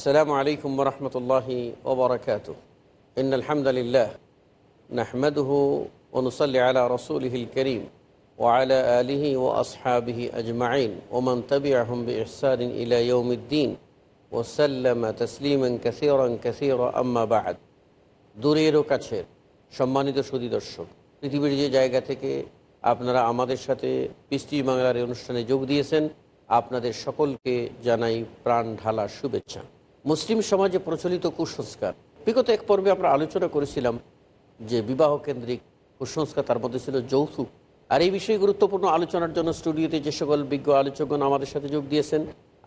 আসসালামু আলাইকুম রহমতুল্লাহি ওবরাকাত ইন আলহামদুলিল্লাহ নাহমদহু অনুসল্লি আলা রসুলহিল করিম ওয়ালা আলিহি ও আসহাবিহি আজমাইন। ওমন তবি আহম ইহসান ইলা ইউমুদ্দিন ওসাল্লাম তসলিমন কাসিরন কাসির আম্মাবাদ দূরেরও কাছের সম্মানিত সুদী দর্শক পৃথিবীর যে জায়গা থেকে আপনারা আমাদের সাথে পৃষ্টি বাংলার অনুষ্ঠানে যোগ দিয়েছেন, আপনাদের সকলকে জানাই প্রাণ ঢালা শুভেচ্ছা। মুসলিম সমাজে প্রচলিত কুসংস্কার। বিগত এক পর্বে আমরা আলোচনা করেছিলাম যে বিবাহ কেন্দ্রিক কুসংস্কার তার মধ্যে ছিল যৌতুক। আর এই বিষয়ে গুরুত্বপূর্ণ আলোচনার জন্য স্টুডিওতে যে সকল বিজ্ঞ আলোচকগণ আমাদের সাথে যোগ দিয়েছেন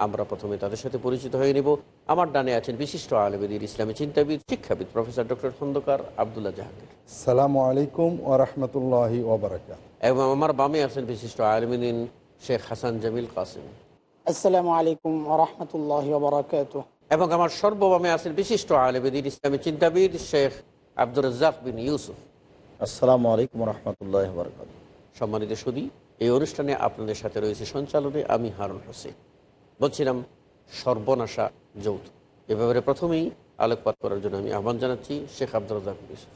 আমরা প্রথমে তাদের সাথে পরিচিত হয়ে নেব। আমার ডানে আছেন বিশিষ্ট আলমদির ইসলামী চিন্তাবিদ শিক্ষাবিদ প্রফেসর ডক্টর খন্দকার আবদুল্লাহ জাহাঙ্গীর। সালামু আলাইকুম ওরহমতুল্লাহি ওবরাকাত এবং আমার বামে আছেন বিশিষ্ট আলমিন শেখ হাসান জামিল কাসিম। আসসালামু আলাইকুম রহমতুল্লাহ বারাকাত এবং আমার সর্ববামে আছেন বিশিষ্ট আলমদির ইসলামী চিন্তাবিদ শেখ আব্দুর রাজ্জাক বিন ইউসুফ। আসসালামু আলাইকুম রহমতুল্লাহ বরকাত সম্মানিত সুদী এই অনুষ্ঠানে আপনাদের সাথে রয়েছে সঞ্চালনে আমি হারুন হোসেন। বলছিলাম সর্বনাশা যৌথ। এ ব্যাপারে প্রথমেই আলোকপাত করার জন্য আমি আহ্বান জানাচ্ছি শেখ আব্দুর রাজ্জাক বিন ইউসুফ।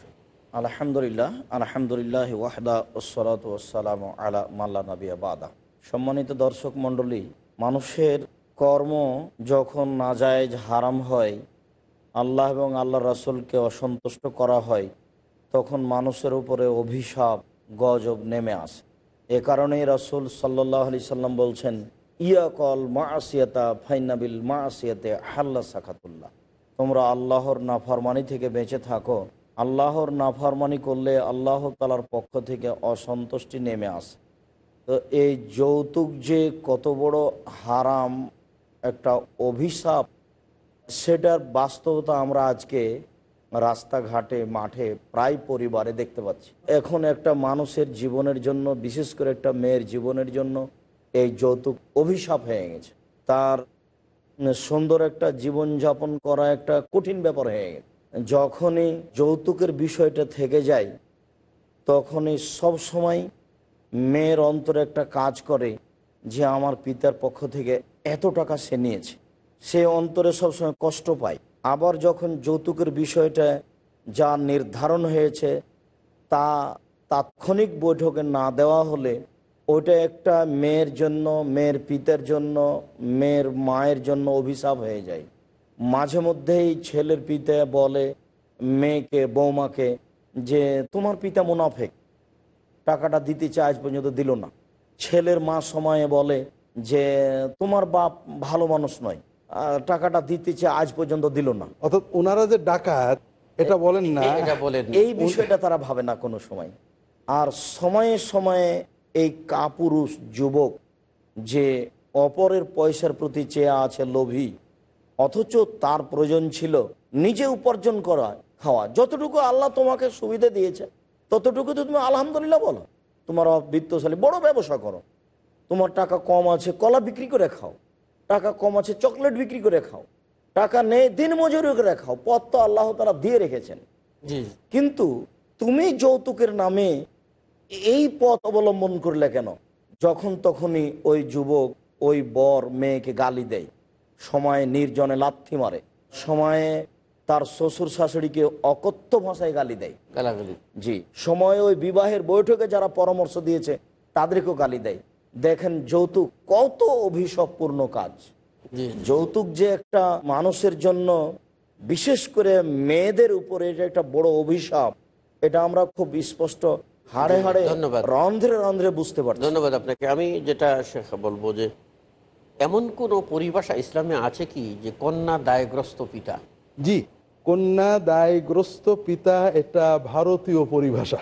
আলহামদুলিল্লাহ আলহামদুলিল্লাহ ওয়াহদা ওসলাত ওসালাম আলা মাল্লা নবিয়া বাদা। সম্মানিত দর্শক মণ্ডলী মানুষের কর্ম যখন নাজায়েজ হারাম হয়, আল্লাহ এবং আল্লাহ রাসুলকে অসন্তুষ্ট করা হয়, তখন মানুষের উপরে অভিশাপ, গজব নেমে আসে। এ কারণেই রাসুল সাল্লাহ আলি সাল্লাম বলছেন ইয়া কল মা আসিয়াতা ফাইনাবিল মা আসিয়াতে হাল্লা সাখাতুল্লাহ তোমরা আল্লাহর নাফরমানি থেকে বেঁচে থাকো। আল্লাহর নাফরমানি করলে আল্লাহ তালার পক্ষ থেকে অসন্তুষ্টি নেমে আসে। তো এই যৌতুক যে কত বড় হারাম একটা অভিশাপ, সেটার বাস্তবতা আমরা আজকে রাস্তাঘাটে, মাঠে প্রায় পরিবারে দেখতে পাচ্ছি। এখন একটা মানুষের জীবনের জন্য, বিশেষ করে একটা মেয়ের জীবনের জন্য এই যৌতুক অভিশাপ হয়ে গেছে। তার সুন্দর একটা জীবনযাপন করা একটা কঠিন ব্যাপার হয়ে গেছে। যখনই যৌতুকের বিষয়টা থেকে যায়, তখনই সব সময় মেয়ের অন্তরে একটা কাজ করে যে আমার পিতার পক্ষ থেকে এত টাকা সে নিয়েছে। সে অন্তরে সবসময় কষ্ট পায়। আবার যখন যৌতুকের বিষয়টা যা নির্ধারণ হয়েছে, তা তাৎক্ষণিক বৈঠকে না দেওয়া হলে ওইটা একটা মেয়ের জন্য, মেয়ের পিতার জন্য, মেয়ের মায়ের জন্য অভিশাপ হয়ে যায়। মাঝে মধ্যেই ছেলের পিতা বলে মেয়েকে, বৌমাকে যে, তোমার পিতা মুনাফেক। টাকাটা দিতে চায় আজ পর্যন্ত দিল না। ছেলের মা সময়ে বলে যে তোমার বাপ ভালো মানুষ নয়। টাকাটা দিতে চেয়ে আজ পর্যন্ত দিল না। অর্থাৎ ওনারা যে ডাকাত এটা বলেন না। এই বিষয়টা তারা ভাবে না কোনো সময়। আর সময়ে সময়ে এই কাপুরুষ যুবক যে অপরের পয়সার প্রতি চেয়ে আছে লোভী অথচ তার প্রয়োজন ছিল নিজে উপার্জন করা খাওয়া। যতটুকু আল্লাহ তোমাকে সুবিধা দিয়েছে ততটুকু তো তুমি আলহামদুলিল্লাহ বলো। তোমার বিত্তশালী বড় ব্যবসা করো। তোমার টাকা কম আছে কলা বিক্রি করে খাও। টাকা কম আছে চকলেট বিক্রি করে খাও। টাকা নেই দিন মজুরি করে খাও। পথ তো আল্লাহ তারা দিয়ে রেখেছেন। জি। কিন্তু তুমি যৌতুকের নামে এই পথ অবলম্বন করলে কেন? যখন তখনই ওই যুবক ওই বর মেয়েকে গালি দেয়। সময়ে নির্জনে লাথি মারে। সময়ে তার শ্বশুর শাশুড়িকে অকথ্য ভাষায় গালি দেয়। গালাগালি। জি। সময়ে ওই বিবাহের বৈঠকে যারা পরামর্শ দিয়েছে তাদেরকেও গালি দেয়। দেখেন যৌতুক কত অভিশাপপূর্ণ কাজ। জি যৌতুক যে একটা মানুষের জন্য বিশেষ করে মেয়েদের উপরে এটা একটা বড় অভিশাপ এটা আমরা খুব স্পষ্ট হাড়ে হাড়ে ধন্যবাদ। রন্ধ্রে রন্ধ্রে বুঝতে পারছি। ধন্যবাদ আপনাকে। আমি যেটা শেখ বলব যে এমন কোন পরিভাষা ইসলামে আছে কি যে কন্যা দায়গ্রস্ত পিতা? জি কন্যা দায়গ্রস্ত পিতা এটা ভারতীয় পরিভাষা।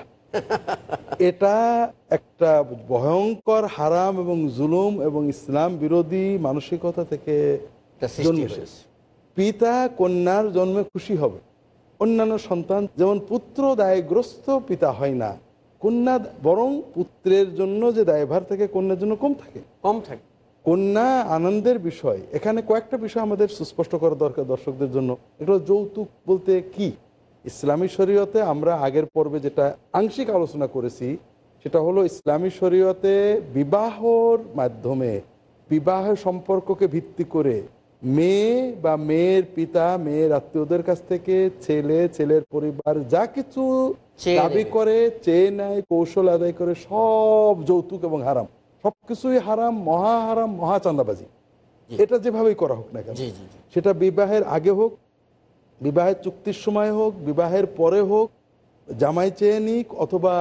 এটা একটা ভয়ঙ্কর হারাম এবং জুলুম এবং ইসলাম বিরোধী মানসিকতা থেকে পিতা কন্যার জন্মে খুশি হবে। অন্যান্য সন্তান যেমন পুত্র দায়গ্রস্ত পিতা হয় না কন্যা বরং পুত্রের জন্য যে দায়ভার থাকে কন্যার জন্য কম থাকে। কম থাকে। কন্যা আনন্দের বিষয়। এখানে কয়েকটা বিষয় আমাদের সুস্পষ্ট করা দরকার দর্শকদের জন্য। এগুলো যৌতুক বলতে কি? ইসলামী শরীয়তে আমরা আগের পর্বে যেটা আংশিক আলোচনা করেছি সেটা হলো ইসলামী শরীয়তে বিবাহর মাধ্যমে বিবাহ সম্পর্ককে ভিত্তি করে মেয়ে বা মেয়ের পিতা মেয়ের আত্মীয়দের কাছ থেকে ছেলে ছেলের পরিবার যা কিছু দাবি করে চেয়ে নেয় কৌশল আদায় করে সব যৌতুক এবং হারাম সবকিছুই হারাম মহা হারাম মহা চান্দাবাজি এটা যেভাবেই করা হোক না কেন সেটা বিবাহের আগে হোক বিবাহের চুক্তির সময় হোক বিবাহের পরে হোক জামাই চেয়ে নিক অথবা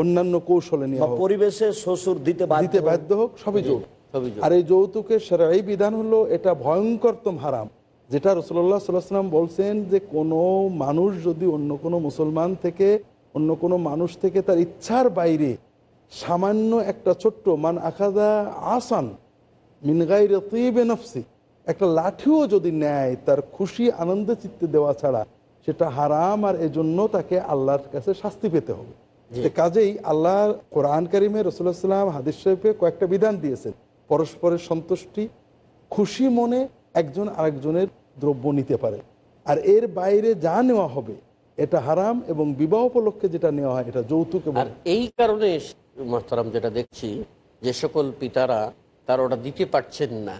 অন্যান্য কৌশলে নিয়ে হোক। পরিবেশে শ্বশুর দিতে বাধ্য দিতে বাধ্য হোক সবই যৌতুক সবই যৌতুক। আর এই যৌতুকের সেরাই বিধান হলো এটা ভয়ঙ্করতম হারাম। যেটা রসল্লাহ সাল্লাম বলছেন যে কোনো মানুষ যদি অন্য কোনো মুসলমান থেকে অন্য কোনো মানুষ থেকে তার ইচ্ছার বাইরে সামান্য একটা ছোট্ট মান আখাদা আসান মিনগাই রতিবে নফসি একটা লাঠিও যদি নেয় তার খুশি আনন্দে চিত্তে দেওয়া ছাড়া সেটা হারাম আর এজন্য তাকে আল্লাহর কাছে শাস্তি পেতে হবে। কাজেই আল্লাহ কোরআন কারিমে রসুল্লাহ সাল্লাম হাদিস শরীফে কয়েকটা বিধান দিয়েছেন। পরস্পরের সন্তুষ্টি খুশি মনে একজন আরেকজনের দ্রব্য নিতে পারে। আর এর বাইরে যা নেওয়া হবে এটা হারাম এবং বিবাহ উপলক্ষে যেটা নেওয়া হয় এটা যৌতুক এবং এই কারণে মহতারাম যেটা দেখছি যে সকল পিতারা তারা ওটা দিতে পারছেন না।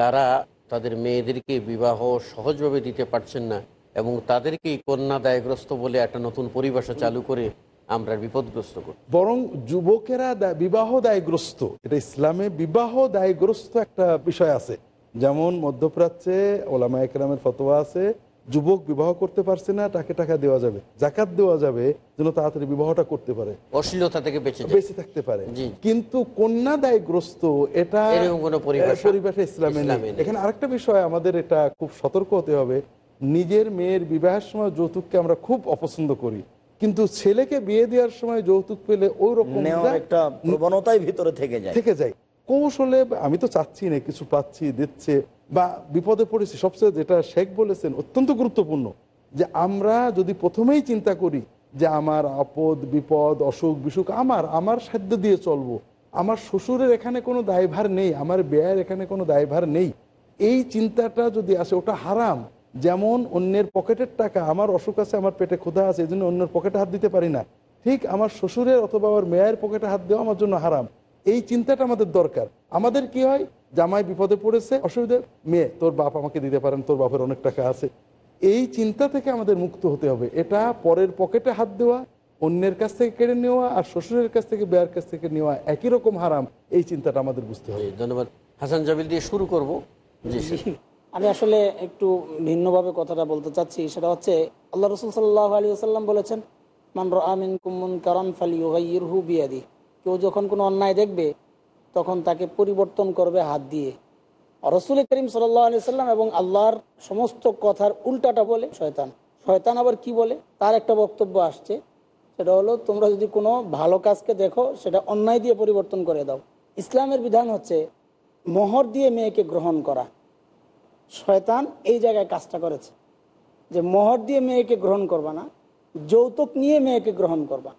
তারা তাদের মেয়েদেরকে বিবাহ সহজভাবে দিতে পারছেন না এবং তাদেরকেই কন্যা দায়গ্রস্ত বলে একটা নতুন পরিভাষা চালু করে আমরা বিপদগ্রস্ত করি বরং যুবকেরা বিবাহ দায়গ্রস্ত। এটা ইসলামে বিবাহ দায়গ্রস্ত একটা বিষয় আছে। যেমন মধ্যপ্রাচ্যে ওলামা একরামের ফতোয়া আছে যুবক বিবাহ করতে পারছে না তাকে টাকা দেওয়া যাবে জাকাত দেওয়া যাবে যেন তাড়াতাড়ি বিবাহটা করতে পারে। অশ্লীলতা থেকে বেঁচে বেঁচে থাকতে পারে। কিন্তু কন্যা দায়গ্রস্ত এটা পরিভাষা ইসলামে নেই। এখানে আরেকটা বিষয় আমাদের এটা খুব সতর্ক হতে হবে। নিজের মেয়ের বিবাহের সময় যৌতুককে আমরা খুব অপছন্দ করি। কিন্তু ছেলেকে বিয়ে দেওয়ার সময় যৌতুক পেলে ওই রকম একটা প্রবণতাই ভিতরে থেকে যায়। থেকে যায়। কৌশলে আমি তো চাচ্ছি না, কিছু পাচ্ছি, দিচ্ছে বা বিপদে পড়েছি। সবচেয়ে যেটা শেখ বলেছেন, অত্যন্ত গুরুত্বপূর্ণ যে আমরা যদি প্রথমেই চিন্তা করি যে আমার আপদ, বিপদ, অসুখ, বিসুখ, আমার আমার সাধ্য দিয়ে চলবো, আমার শ্বশুরের এখানে কোনো দায়ভার নেই, আমার ব্যয়ের এখানে কোনো দায়ভার নেই, এই চিন্তাটা যদি আসে, ওটা হারাম। যেমন অন্যের পকেটের টাকা, আমার অসুখ আছে, আমার পেটে ক্ষুধা আছে এই জন্য অন্যের পকেটে হাত দিতে পারি না। ঠিক আমার শ্বশুরের অথবা আমার মেয়ের পকেটে হাত দেওয়া আমার জন্য হারাম। এই চিন্তাটা আমাদের দরকার। আমাদের কি হয়? জামাই বিপদে পড়েছে অসুবিধা। মেয়ে তোর বাপ আমাকে দিতে পারেন তোর বাপের অনেক টাকা আছে। এই চিন্তা থেকে আমাদের মুক্ত হতে হবে। এটা পরের পকেটে হাত দেওয়া অন্যের কাছ থেকে কেড়ে নেওয়া আর শ্বশুরের কাছ থেকে বেয়ার কাছ থেকে নেওয়া একই রকম হারাম। এই চিন্তাটা আমাদের বুঝতে হবে। ধন্যবাদ। হাসান জাবিল দিয়ে শুরু করব। আমি আসলে একটু ভিন্নভাবে কথাটা বলতে চাচ্ছি। সেটা হচ্ছে আল্লাহ রসুল সাল্লাহ আলী আসাল্লাম বলেছেন মান আমিন কুমুন কারান ফালি বিয়াদি কেউ যখন কোনো অন্যায় দেখবে, তখন তাকে পরিবর্তন করবে হাত দিয়ে। রসুল করিম সাল্লাহ আলি সাল্লাম এবং আল্লাহর সমস্ত কথার উল্টাটা বলে শয়তান। শয়তান আবার কি বলে? তার একটা বক্তব্য আসছে, সেটা হলো, তোমরা যদি কোনো ভালো কাজকে দেখো, সেটা অন্যায় দিয়ে পরিবর্তন করে দাও। ইসলামের বিধান হচ্ছে, মোহর দিয়ে মেয়েকে গ্রহণ করা। শয়তান এই জায়গায় কাজটা করেছে, যে মোহর দিয়ে মেয়েকে গ্রহণ করবা না, যৌতুক নিয়ে মেয়েকে গ্রহণ করবা।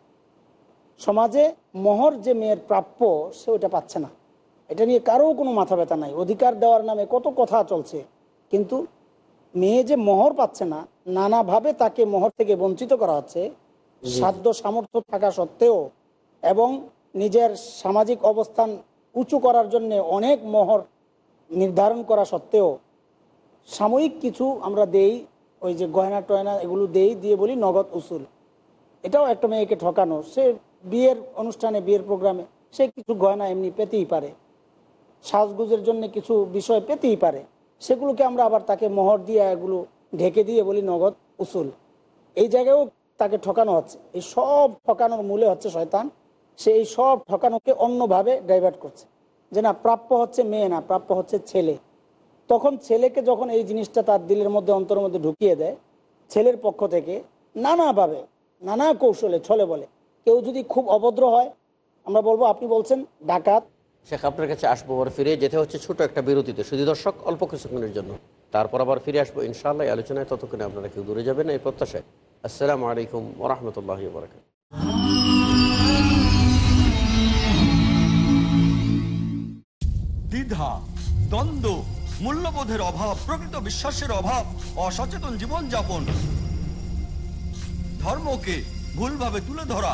সমাজে মোহর যে মেয়ের প্রাপ্য সে ওটা পাচ্ছে না। এটা নিয়ে কারও কোনো মাথা ব্যথা নাই। অধিকার দেওয়ার নামে কত কথা চলছে। কিন্তু মেয়ে যে মোহর পাচ্ছে না নানাভাবে তাকে মোহর থেকে বঞ্চিত করা হচ্ছে। সাধ্য সামর্থ্য থাকা সত্ত্বেও এবং নিজের সামাজিক অবস্থান উঁচু করার জন্য অনেক মোহর নির্ধারণ করা সত্ত্বেও সাময়িক কিছু আমরা দেই ওই যে গয়না টয়না এগুলো দেই দিয়ে বলি নগদ উসুল। এটাও একটা মেয়েকে ঠকানো। সে বিয়ের অনুষ্ঠানে, বিয়ের প্রোগ্রামে, সে কিছু গয়না এমনি পেতেই পারে। সাজগুজের জন্য কিছু বিষয় পেতেই পারে। সেগুলোকে আমরা আবার তাকে মোহর দিয়ে এগুলো ঢেকে দিয়ে বলি নগদ উসুল। এই জায়গায়ও তাকে ঠকানো হচ্ছে। এই সব ঠকানোর মূলে হচ্ছে শয়তান। সে এই সব ঠকানোকে অন্যভাবে ডাইভার্ট করছে। যে না, প্রাপ্য হচ্ছে মেয়ে না, প্রাপ্য হচ্ছে ছেলে। তখন ছেলেকে যখন এই জিনিসটা তার দিলের মধ্যে, অন্তরের মধ্যে ঢুকিয়ে দেয়, ছেলের পক্ষ থেকে নানাভাবে, নানা কৌশলে, ছলে বলে কেউ যদি খুব অভদ্র হয় আমরা বলব আপনি বলছেন ডাকাত। শেখ আপনার কাছে আসব আবার ফিরে যেতে হচ্ছে ছোট একটা বিরতিতে। শুধু দর্শক অল্প কিছুক্ষণের জন্য। তারপর আবার ফিরে আসব ইনশাআল্লাহ। আলোচনায় ততক্ষণে আপনারা কেউ দূরে যাবেন না এই প্রত্যাশায়। আসসালামু আলাইকুম ওরহমতুল্লাহ বরকাত দ্বিধা দ্বন্দ্ব মূল্যবোধের অভাব প্রকৃত বিশ্বাসের অভাব অসচেতন জীবনযাপন ধর্মকে ভুলভাবে তুলে ধরা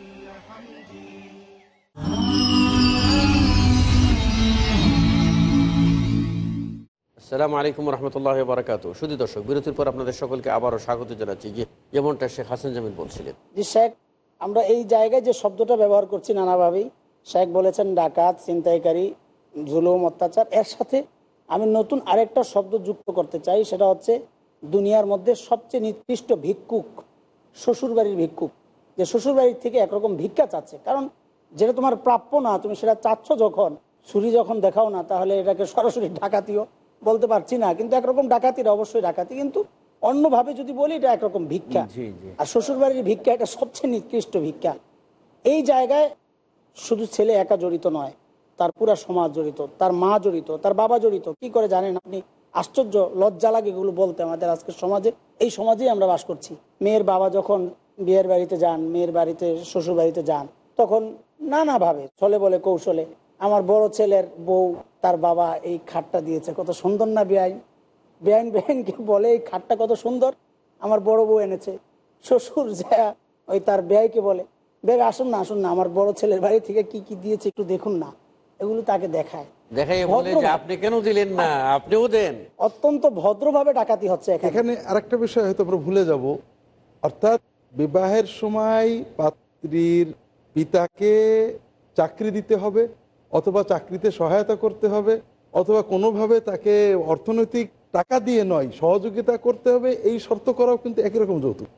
আসসালামু আলাইকুম রহমতুল্লাহ বারাকাতু শুধু দর্শক, বিরতির পর আপনাদের সকলকে আবারও স্বাগত জানাচ্ছি। যে যেমনটা শেখ হাসান জামিন বলছিলেন। যে শেখ, আমরা এই জায়গায় যে শব্দটা ব্যবহার করছি নানাভাবেই, শেখ বলেছেন ডাকাত, ছিনতাইকারী, জুলুম, অত্যাচার। এর সাথে আমি নতুন আরেকটা শব্দ যুক্ত করতে চাই, সেটা হচ্ছে দুনিয়ার মধ্যে সবচেয়ে নিকৃষ্ট ভিক্ষুক, শ্বশুরবাড়ির ভিক্ষুক। যে শ্বশুরবাড়ির থেকে একরকম ভিক্ষা চাচ্ছে। কারণ যেটা তোমার প্রাপ্য না, তুমি সেটা চাচ্ছ যখন, ছুরি যখন দেখাও না, তাহলে এটাকে সরাসরি ডাকাতিও বলতে পারছি না কিন্তু একরকম ডাকাতির অবশ্যই ডাকাতি কিন্তু অন্যভাবে যদি বলি এটা একরকম ভিক্ষা। আর শ্বশুরবাড়ির ভিক্ষা এটা সবচেয়ে নিকৃষ্ট ভিক্ষা। এই জায়গায় শুধু ছেলে একা জড়িত নয় তার পুরা সমাজ জড়িত তার মা জড়িত তার বাবা জড়িত। কি করে জানেন আপনি? আশ্চর্য লজ্জা লাগে এগুলো বলতে আমাদের আজকের সমাজে। এই সমাজেই আমরা বাস করছি। মেয়ের বাবা যখন বিয়ের বাড়িতে যান মেয়ের বাড়িতে শ্বশুর বাড়িতে যান তখন নানাভাবে ছলে বলে কৌশলে আমার বড় ছেলের বউ তার বাবা এই খাটটা দিয়েছে। কত সুন্দর না বেআইন? বেআইন বেআইনকে বলে এই খাটটা কত সুন্দর? আমার বড় বউ এনেছে। শ্বশুর যা ওই তার ব্যয়কে বলে বেগ আসুন না আসুন না আমার বড় ছেলের বাড়ি থেকে কি কি দিয়েছে একটু দেখুন না। এগুলো তাকে দেখায়। আপনি কেন দিলেন না? আপনিও দেন। অত্যন্ত ভদ্রভাবে ডাকাতি হচ্ছে এখানে। এখানে আরেকটা বিষয় হয়তো আমরা ভুলে যাব। অর্থাৎ বিবাহের সময় পাত্রীর পিতাকে চাকরি দিতে হবে অথবা চাকরিতে সহায়তা করতে হবে অথবা কোনোভাবে তাকে অর্থনৈতিক টাকা দিয়ে নয় সহযোগিতা করতে হবে এই শর্ত করাও কিন্তু একই রকম যৌতুক।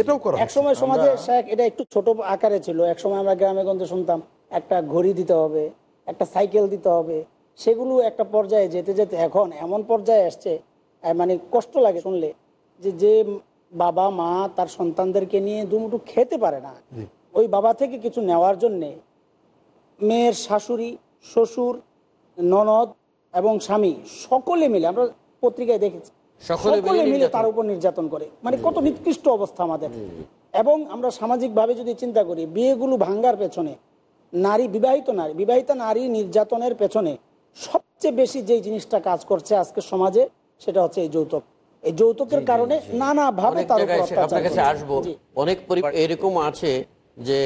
এটাও করা এক সময় সমাজে শেখ এটা একটু ছোট আকারে ছিল। এক সময় আমরা গ্রামে গঞ্জে শুনতাম একটা ঘড়ি দিতে হবে একটা সাইকেল দিতে হবে সেগুলো একটা পর্যায়ে যেতে যেতে এখন এমন পর্যায়ে আসছে মানে কষ্ট লাগে শুনলে যে যে বাবা মা তার সন্তানদেরকে নিয়ে দুমুটু খেতে পারে না। ওই বাবা থেকে কিছু নেওয়ার জন্যে মেয়ের শাশুড়ি শ্বশুর ননদ এবং স্বামী সকলে মিলে আমরা পত্রিকায় দেখেছি সকলে মিলে। তার উপর নির্যাতন করে। মানে কত নিকৃষ্ট অবস্থা আমাদের। এবং আমরা সামাজিকভাবে যদি চিন্তা করি বিয়েগুলো ভাঙ্গার পেছনে নারী বিবাহিত নারী বিবাহিত নারী নির্যাতনের পেছনে সবচেয়ে বেশি যে জিনিসটা কাজ করছে আজকে সমাজে সেটা হচ্ছে এই যৌতুক। এই যৌতুকের কারণে নানাভাবে তার উপর অত্যাচার। আসব। অনেক এরকম আছে যে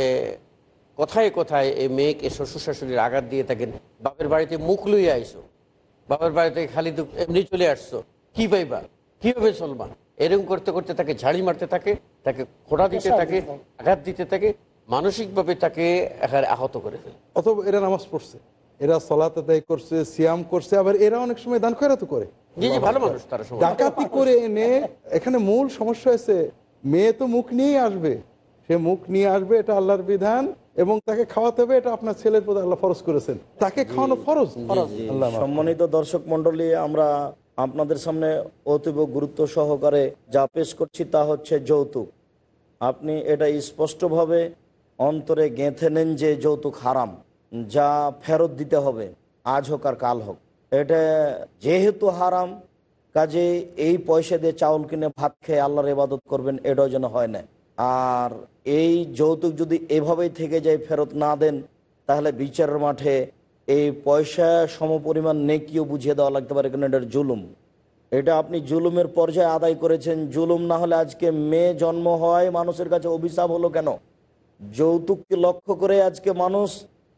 কথায় কথায় এই মেয়েকে শ্বশুর শাশুড়ির আঘাত দিয়ে থাকেন বাপের বাড়িতে মুখ লইয়া আইসো বাবার বাড়িতে খালি তো এমনি চলে আসছো। কি পাইবা? কীভাবে চলবা? এরকম করতে করতে তাকে ঝাড়ি মারতে থাকে তাকে খোড়া দিতে থাকে আঘাত দিতে থাকে মানসিকভাবে তাকে এখানে আহত করে ফেলে। অথবা এরা নামাজ পড়ছে। এরা সলাত আদায় করছে সিয়াম করছে আবার এরা অনেক সময় দান খয়রাত করে। জি জি ভালো মানুষ তারা ডাকাতি করে এনে এখানে মূল সমস্যা হয়েছে মেয়ে তো মুখ নিয়েই আসবে। সে মুখ নিয়ে আসবে এটা আল্লাহর বিধান এবং তাকে খাওয়াতে হবে এটা আপনার ছেলের প্রতি আল্লাহ ফরজ করেছেন। তাকে খাওয়ানো ফরজ সম্মানিত দর্শক মন্ডলী আমরা আপনাদের সামনে অতীব গুরুত্ব সহকারে যা পেশ করছি তা হচ্ছে যৌতুক। আপনি এটা স্পষ্টভাবে অন্তরে গেঁথে নেন যে যৌতুক হারাম যা ফেরত দিতে হবে আজ হোক আর কাল হোক। এটা যেহেতু হারাম কাজে এই পয়সা দিয়ে চাউল কিনে ভাত খেয়ে আল্লাহর ইবাদত করবেন এটাও যেন হয় না। আর এই যৌতুক যদি এভাবেই থেকে যায় ফেরত না দেন তাহলে বিচারের মাঠে এই পয়সা সমপরিমাণ নেকিও বুঝিয়ে দেওয়া লাগতে পারে কারণ এটার জুলুম। এটা আপনি জুলুমের পর্যায়ে আদায় করেছেন জুলুম না হলে আজকে মেয়ে জন্ম হয় মানুষের কাছে অভিশাপ হলো কেন? যৌতুককে লক্ষ্য করে আজকে মানুষ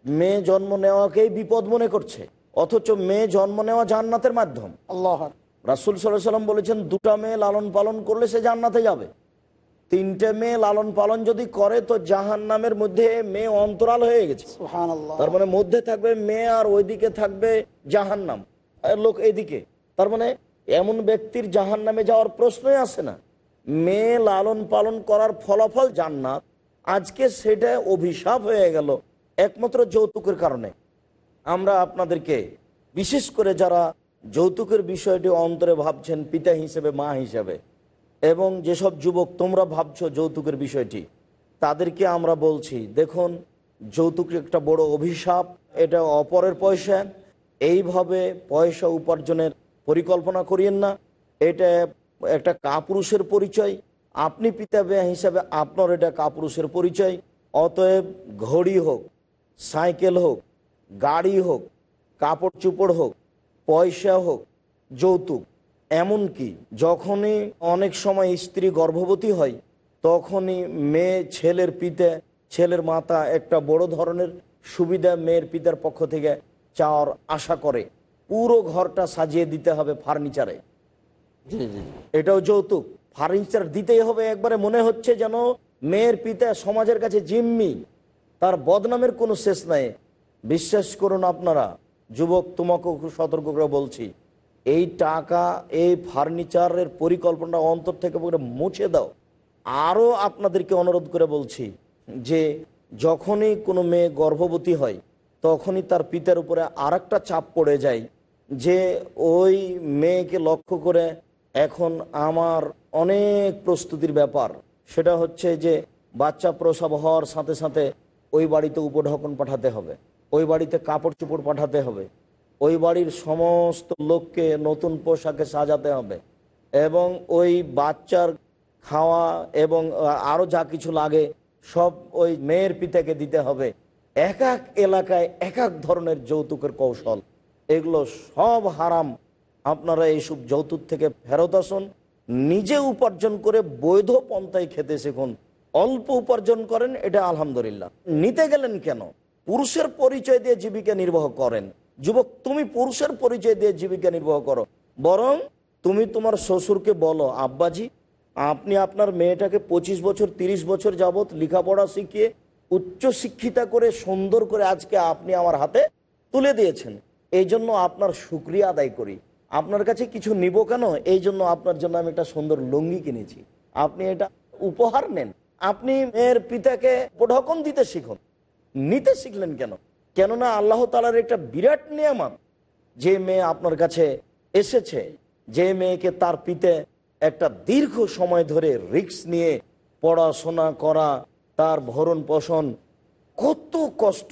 মেয়ে জন্ম নেওয়াকেই বিপদ মনে করছে অথচ মেয়ে জন্ম নেওয়া জান্নাতের মাধ্যম। আল্লাহ রাসুল সাল্লাম বলেছেন দুটা মেয়ে লালন পালন করলে সে জান্নাতে যাবে। তিনটে মেয়ে লালন পালন যদি করে তো জাহান নামের মধ্যে মেয়ে অন্তরাল হয়ে গেছে। তার মানে মধ্যে থাকবে মেয়ে আর ওইদিকে থাকবে জাহান্নাম। আর লোক এইদিকে তার মানে এমন ব্যক্তির জাহান নামে যাওয়ার প্রশ্নই আসে না। মেয়ে লালন পালন করার ফলাফল জান্নাত। আজকে সেটা অভিশাপ হয়ে গেল একমাত্র যৌতুকের কারণে। আমরা আপনাদেরকে বিশেষ করে যারা যৌতুকের বিষয়টি অন্তরে ভাবছেন পিতা হিসেবে মা হিসেবে এবং যেসব যুবক তোমরা ভাবছ যৌতুকের বিষয়টি, তাদেরকে আমরা বলছি, দেখুন, যৌতুক একটা বড় অভিশাপ, এটা অপরের পয়সা, এইভাবে পয়সা উপার্জনের পরিকল্পনা করিয়েন না, এটা একটা কাপুরুষের পরিচয়, আপনি পিতা ব্যয় হিসাবে আপনার এটা কাপুরুষের পরিচয়, অতএব ঘড়ি হোক, সাইকেল হোক, গাড়ি হোক, কাপড় চুপড় হোক, পয়সা হোক, যৌতুক এমনকি যখনই অনেক সময় স্ত্রী গর্ভবতী হয় তখনই মেয়ে ছেলের পিতা ছেলের মাতা একটা বড় ধরনের সুবিধা মেয়ের পিতার পক্ষ থেকে চাওয়ার আশা করে। পুরো ঘরটা সাজিয়ে দিতে হবে ফার্নিচারে। এটাও যৌতুক। ফার্নিচার দিতেই হবে একবারে মনে হচ্ছে যেন মেয়ের পিতা সমাজের কাছে জিম্মি। তার বদনামের কোনো শেষ নাই। বিশ্বাস করুন আপনারা যুবক তোমাকেও খুব সতর্ক করে বলছি। এই টাকা, এই ফার্নিচারের পরিকল্পনা অন্তর থেকে মুছে দাও। আরও আপনাদেরকে অনুরোধ করে বলছি যে, যখনই কোনো মেয়ে গর্ভবতী হয়, তখনই তার পিতার উপরে আর চাপ পড়ে যায় যে, ওই মেয়েকে লক্ষ্য করে এখন আমার অনেক প্রস্তুতির ব্যাপার। সেটা হচ্ছে যে, বাচ্চা প্রসব হওয়ার সাথে সাথে ওই বাড়িতে উপঢকন পাঠাতে হবে, ওই বাড়িতে কাপড় চোপড় পাঠাতে হবে। ওই বাড়ির সমস্ত লোককে নতুন পোশাকে সাজাতে হবে এবং ওই বাচ্চার খাওয়া এবং আরও যা কিছু লাগে সব ওই মেয়ের পিতাকে দিতে হবে। এক এক এলাকায় এক এক ধরনের যৌতুকের কৌশল। এগুলো সব হারাম। আপনারা এইসব যৌতুক থেকে ফেরত আসুন। নিজে উপার্জন করে বৈধ পন্থায় খেতে শিখুন। অল্প উপার্জন করেন, এটা আলহামদুলিল্লাহ। নিতে গেলেন কেন? পুরুষের পরিচয় দিয়ে জীবিকা নির্বাহ করেন। যুবক, তুমি পুরুষের পরিচয় দিয়ে জীবিকা নির্বাহ করো। বরং তুমি তোমার শ্বশুরকে বলো, আব্বাজি, আপনি আপনার মেয়েটাকে পঁচিশ বছর ৩০ বছর যাবৎ লেখাপড়া শিখিয়ে উচ্চ শিক্ষিতা করে সুন্দর করে আজকে আপনি আমার হাতে তুলে দিয়েছেন। এই জন্য আপনার সুক্রিয়া আদায় করি। আপনার কাছে কিছু নিব কেন? এই জন্য আপনার জন্য আমি একটা সুন্দর লুঙ্গি কিনেছি। আপনি এটা উপহার নেন। আপনি মেয়ের পিতাকে প্রঢকন দিতে শিখুন। নিতে শিখলেন কেন? কেননা আল্লাহ তালার একটা বিরাট নিয়ামত যে মেয়ে আপনার কাছে এসেছে যে মেয়েকে তার পিতে একটা দীর্ঘ সময় ধরে রিক্স নিয়ে পড়াশোনা করা তার ভরণ পোষণ কত কষ্ট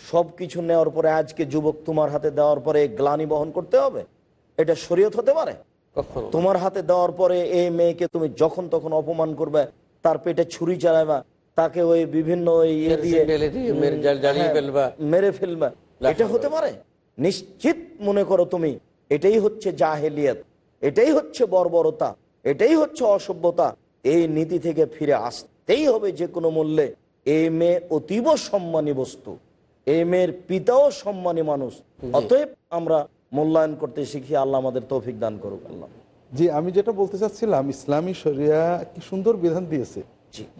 সব কিছু নেওয়ার পরে আজকে যুবক তোমার হাতে দেওয়ার পরে গ্লানি বহন করতে হবে? এটা শরীয়ত হতে পারে? তোমার হাতে দেওয়ার পরে এই মেয়েকে তুমি যখন তখন অপমান করবে তার পেটে ছুরি চালাবা তাকে ওই বিভিন্ন ইয়ে দিয়ে মেরে হ্যাঁ, ফেলবা। এটা হতে পারে। নিশ্চিত মনে করো তুমি এটাই হচ্ছে জাহেলিয়ত এটাই হচ্ছে বর্বরতা এটাই হচ্ছে অসভ্যতা। এই নীতি থেকে ফিরে আসতেই হবে যে কোনো মূল্যে। এই মেয়ে অতীব সম্মানী বস্তু এই মেয়ের পিতাও সম্মানী মানুষ। অতএব আমরা মূল্যায়ন করতে শিখি আল্লাহ আমাদের তৌফিক দান করুক আল্লাহ। জি আমি যেটা বলতে চাচ্ছিলাম ইসলামী শরিয়া কি সুন্দর বিধান দিয়েছে।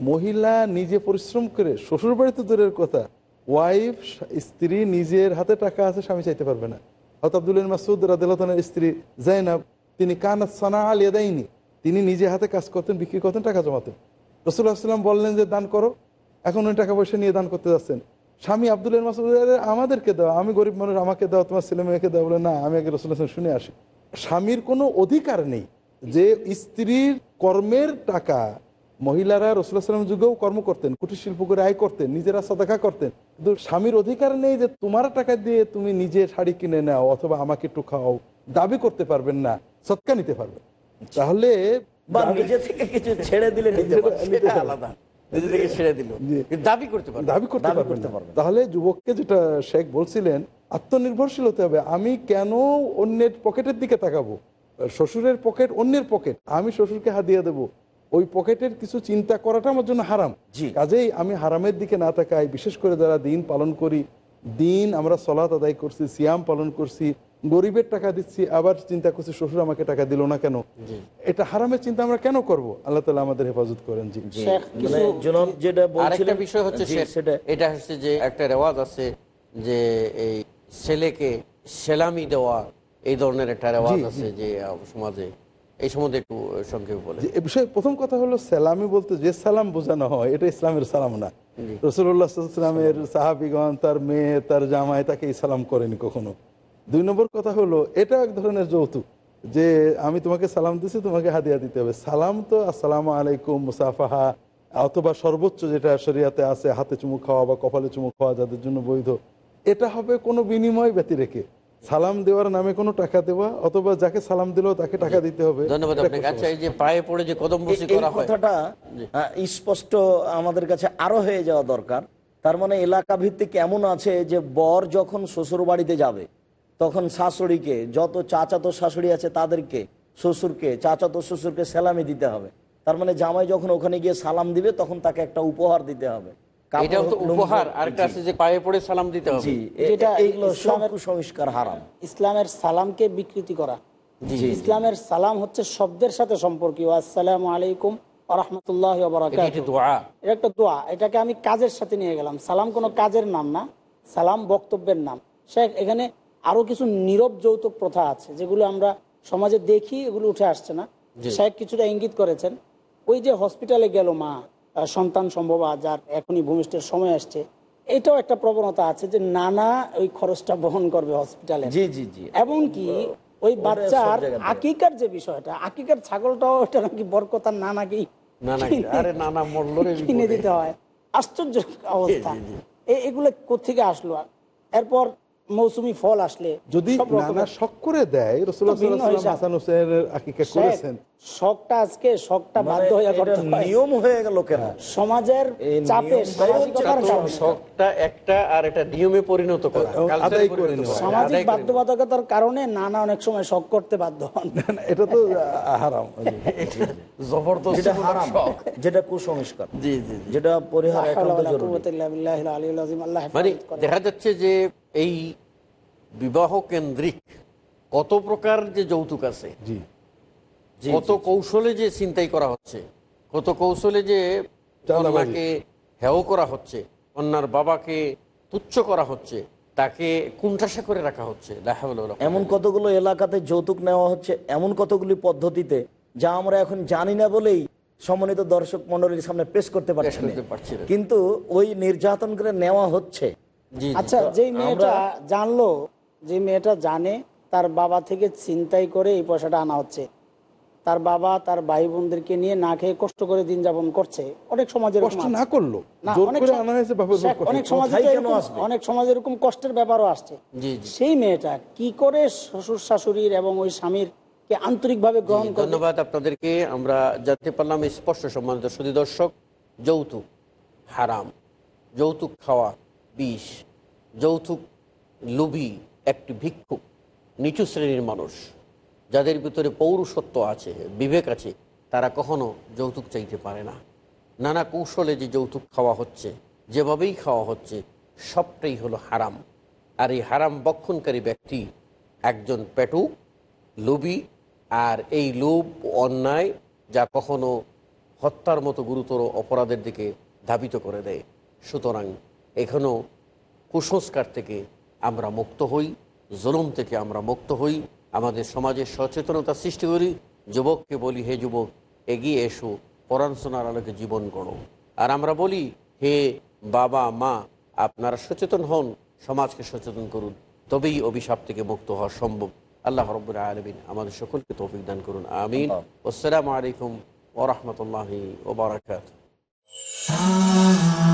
মহিলা নিজে পরিশ্রম করে শ্বশুর বাড়িতে দূরের কথা। ওয়াইফ স্ত্রী নিজের হাতে টাকা আছে, স্বামী চাইতে পারবে না। হয়তো আব্দুল মাসুদ রাদিল্লাহনের স্ত্রী জাইনাব, তিনি কানাত সানা আলিয়া দেয়নি তিনি নিজে হাতে কাজ করতেন, বিক্রি করতেন, টাকা জমাতেন। রসুল্লাহ সাল্লাম বললেন যে, দান করো। এখন উনি টাকা পয়সা নিয়ে দান করতে যাচ্ছেন। স্বামী আব্দুল মাসুদ আমাদেরকে দাও। আমি গরিব মানুষ, আমাকে দাও। তোমার ছেলে মেয়েকে দাও। বলে না, আমি আগে রসুল্লাহ শুনে আসি। স্বামীর কোনো অধিকার নেই যে, স্ত্রীর কর্মের টাকা মহিলারা সাল্লাম যুগেও কর্ম করতেন কুটির শিল্প করে আয় করতেন নিজেরা সদাকা করতেন। কিন্তু স্বামীর অধিকার নেই যে তোমার টাকা দিয়ে তুমি নিজে শাড়ি কিনে নাও অথবা আমাকে একটু খাও দাবি করতে পারবেন না সৎকা নিতে পারবেন। তাহলে বা নিজে থেকে কিছু ছেড়ে দিলে সেটা আলাদা। দাবি করতে পারবে। দাবি করতে। তাহলে যুবককে যেটা শেখ বলছিলেন আত্মনির্ভরশীল হতে হবে। আমি কেন অন্যের পকেটের দিকে তাকাবো? শ্বশুরের পকেট অন্যের পকেট। আমি শ্বশুরকে হাদিয়া দেব। ওই পকেটের কিছু চিন্তা করাটা আমার জন্য হারাম। কাজেই আমি হারামের দিকে না তাকাই বিশেষ করে যারা দিন পালন করি দিন আমরা সলাত আদায় করছি সিয়াম পালন করছি গরিবের টাকা দিচ্ছি আবার চিন্তা করছি শ্বশুর আমাকে টাকা দিল না কেন? এটা হারামের চিন্তা আমরা কেন করব? আল্লাহ তালা আমাদের হেফাজত করেন জি। মানে যেটা আরেকটা বিষয় হচ্ছে জি, শেখ, সেটা এটা হচ্ছে যে একটা রেওয়াজ আছে যে এই ছেলেকে সেলামি দেওয়া এই ধরনের একটা রেওয়াজ আছে যে সমাজে। এই সম্বন্ধে একটু সংক্ষেপে বলে এ বিষয়ে প্রথম কথা হলো সালামি বলতে যে সালাম বোঝানো হয় এটা ইসলামের সালাম না। রসুল্লাহ সাল্লামের সাহাবিগণ তার মেয়ে তার জামাই তাকে সালাম করেনি কখনো। দুই নম্বর কথা হলো এটা এক ধরনের যৌতুক যে আমি তোমাকে সালাম দিছি তোমাকে হাদিয়া দিতে হবে। সালাম তো আসসালামু আলাইকুম মুসাফাহা অথবা সর্বোচ্চ যেটা শরিয়াতে আছে হাতে চুমু খাওয়া বা কপালে চুমু খাওয়া যাদের জন্য বৈধ এটা হবে কোনো বিনিময় ব্যতি রেখে সালাম দেওয়ার নামে কোনো টাকা দেওয়া অথবা যাকে সালাম দিল তাকে টাকা দিতে হবে ধন্যবাদ আপনাকে। আচ্ছা এই যে পায়ে পড়ে যে কদম বসি করা হয়। কথাটা স্পষ্ট আমাদের কাছে আরও হয়ে যাওয়া দরকার। তার মানে এলাকা ভিত্তিক এমন আছে যে বর যখন শ্বশুর বাড়িতে যাবে তখন শাশুড়িকে যত চাচাতো শাশুড়ি আছে তাদেরকে শ্বশুরকে চাচাতো শ্বশুরকে সালামি দিতে হবে। তার মানে জামাই যখন ওখানে গিয়ে সালাম দিবে তখন তাকে একটা উপহার দিতে হবে। কাপড় তো উপহার। আরেকটা আছে যে পায়ে পড়ে সালাম দিতে হবে। জি এ- যেটা ইসলামের- হারাম। ইসলামের সালামকে বিকৃতি করা। ইসলামের সালাম হচ্ছে শব্দের সাথে সম্পর্কীয়। আসসালামু আলাইকুম রহমতুল্লাহ এটা একটি দোয়া। এটা একটা দোয়া। এটাকে আমি কাজের সাথে নিয়ে গেলাম। সালাম কোনো কাজের নাম না। সালাম বক্তব্যের নাম। শেখ এখানে আরও কিছু নীরব যৌতুক প্রথা আছে যেগুলো আমরা সমাজে দেখি এগুলো উঠে আসছে না। শেখ কিছুটা ইঙ্গিত করেছেন। ওই যে হসপিটালে গেল মা সন্তান সম্ভব যার এখনই ভূমিষ্ঠের সময় আসছে। এটাও একটা প্রবণতা আছে যে নানা ওই খরচটা বহন করবে হসপিটালে জি জি জি। এমনকি ওই বাচ্চার আকিকার যে বিষয়টা আকিকার ছাগলটাও ওটা নাকি বরকতার না নাকি না না কিনে-। দিতে হয়। আশ্চর্য অবস্থা। এ- এগুলো কোথেকে আসলো? এরপর মৌসুমি ফল আসলে যদি শখ করে দেয় রসুল্লাহ। হাসান হোসেনের আকিকা করেছেন শখটা আজকে শখটা মানে বাধ্য হয়ে করতে নিয়ম হয়ে গেল কেন? সমাজের চাপে শখটা একটা আর এটা নিয়মে পরিণত করা সামাজিক। বাধ্যবাধকতার কারণে নানা অনেক সময় শখ করতে বাধ্য হন। এটা তো হারাম। জবরদস্ত যেটা হারাম যেটা কুসংস্কার। জি জি। যেটা পরিহার মানে দেখা যাচ্ছে যে এই বিবাহ কেন্দ্রিক কত প্রকার যে যৌতুক আছে জি। কত কৌশলে যে চিন্তাই করা হচ্ছে কত কৌশলে যে। কন্যাকে হেও করা হচ্ছে কন্যার বাবাকে তুচ্ছ করা হচ্ছে তাকে কুণ্ঠাসা করে রাখা হচ্ছে এমন কতগুলো এলাকাতে যৌতুক নেওয়া হচ্ছে এমন কতগুলি পদ্ধতিতে যা আমরা এখন জানি না বলেই সমন্বিত দর্শক মন্ডলীর সামনে পেশ করতে পারছি। কিন্তু ওই নির্যাতন করে নেওয়া হচ্ছে। আচ্ছা যেই মেয়েটা জানলো যে মেয়েটা জানে তার বাবা থেকে চিন্তাই করে এই পয়সাটা আনা হচ্ছে তার বাবা তার ভাই বোনদেরকে নিয়ে না খেয়ে কষ্ট করে দিন যাপন করছে। অনেক সমাজের কষ্ট না করল। অনেক সমাজে? অনেক সমাজে এরকম কষ্টের ব্যাপারও আসছে। জি জি। সেই মেয়েটা কি করে শ্বশুর শাশুড়ির এবং ওই স্বামীর কে আন্তরিকভাবে গ্রহণ ধন্যবাদ আপনাদেরকে। আমরা জানতে পারলাম স্পষ্ট সম্মানিত সুদী দর্শক যৌতুক হারাম যৌতুক খাওয়া বিষ যৌতুক লোভী একটি ভিক্ষুক নিচু শ্রেণির মানুষ। যাদের ভিতরে পৌরসত্ব আছে, বিবেক আছে, তারা কখনো যৌতুক চাইতে পারে না। নানা কৌশলে যে যৌতুক খাওয়া হচ্ছে, যেভাবেই খাওয়া হচ্ছে, সবটাই হলো হারাম। আর এই হারাম বক্ষণকারী ব্যক্তি একজন পেটুক লোভী, আর এই লোভ, অন্যায় যা কখনো হত্যার মতো গুরুতর অপরাধের দিকে ধাবিত করে দেয়। সুতরাং এখনও কুসংস্কার থেকে আমরা মুক্ত হই, জুলুম থেকে আমরা মুক্ত হই আমাদের সমাজে সচেতনতা সৃষ্টি করি যুবককে বলি হে যুবক এগিয়ে এসো পরাণ শোনার আলোকে জীবন গড়ো। আর আমরা বলি হে বাবা মা আপনারা সচেতন হন সমাজকে সচেতন করুন। তবেই অভিশাপ থেকে মুক্ত হওয়া সম্ভব। আল্লাহ রব্বুল আলমিন আমাদের সকলকে তৌফিক দান করুন। আমিন। আসসালামু আলাইকুম ওরহমতুল্লাহি ওবরাকাত কোথা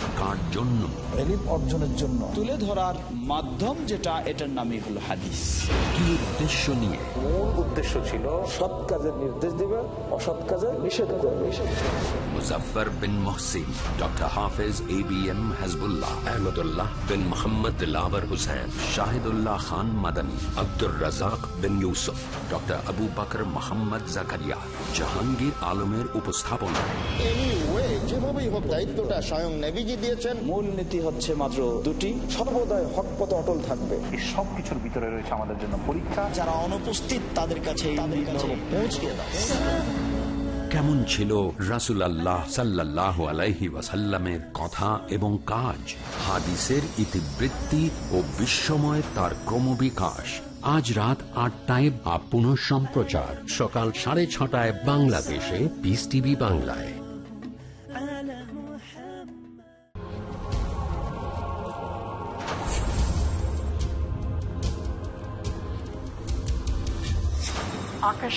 কার জন্য। এলিম অর্জনের জন্য। তুলে ধরার মাধ্যম যেটা এটার নামই হলো হাদিস। কি উদ্দেশ্য নিয়ে? মূল উদ্দেশ্য ছিল সৎ কাজের নির্দেশ দিবে অসৎ কাজের নিষেধ করবে। Muzaffar bin Mohsin doctor Hafez A B M Hasbullah Ahmadullah বিন মোহাম্মদ দিলাবর হুসেন শাহিদুল্লাহ খান মাদানী আব্দুর রাজাক বিন ইউসুফ ডক্টর আবু বকর মোহাম্মদ জাকারিয়া জাহাঙ্গীর আলমের উপস্থাপনা। যেভাবেই হোক দায়িত্বটা স্বয়ং নেভিজি দিয়েছেন। মূল নীতি হচ্ছে মাত্র দুটি। সর্বদাই হক পথে অটল থাকবে। এই সব কিছুর ভিতরে রয়েছে আমাদের জন্য পরীক্ষা। যারা অনুপস্থিত তাদের কাছে পৌঁছে দাও। কেমন ছিল রাসুল আল্লাহ সাল্লাহ আলাইহি ওয়াসাল্লামের কথা এবং কাজ? হাদিসের ইতিবৃত্তি ও বিশ্বময় তার ক্রমবিকাশ। আজ রাত আটটায় বা পুনঃ সম্প্রচার সকাল সাড়ে ছটায় বাংলাদেশে পিস টিভি বাংলায়।